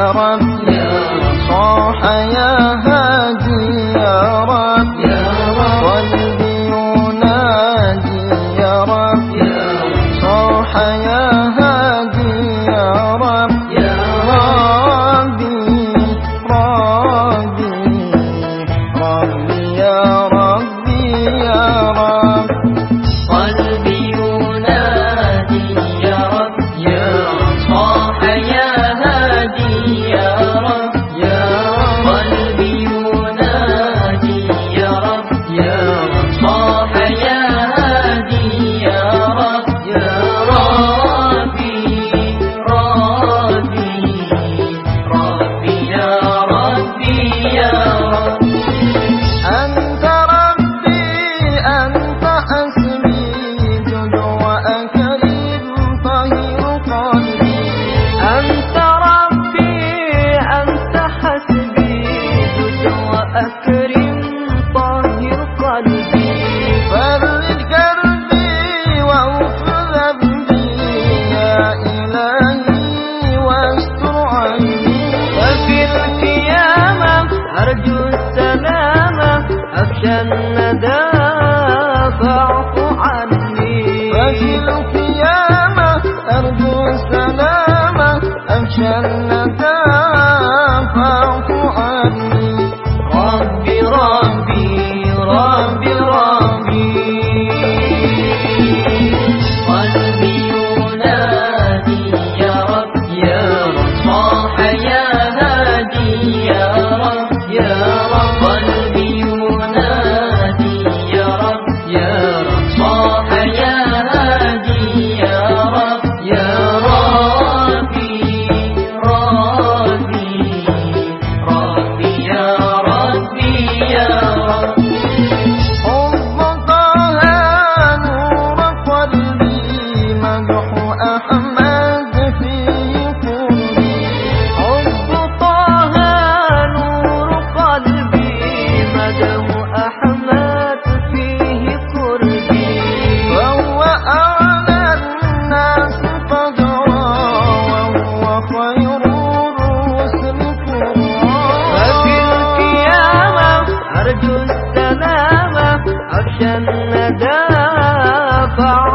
يا رب صاح يا هادي يا رب. قلبي ينادي يا رب. صاح يا هادي يا رب. ربي ربي ربي يا رب وأكرم طهر قلبي. فرج كربي وأغفر ذنبي. يا إلهي واستر عيني. ففي القيامة أرجو السلامة أخشى الندى فاعف عني. ففي القيامة Oh.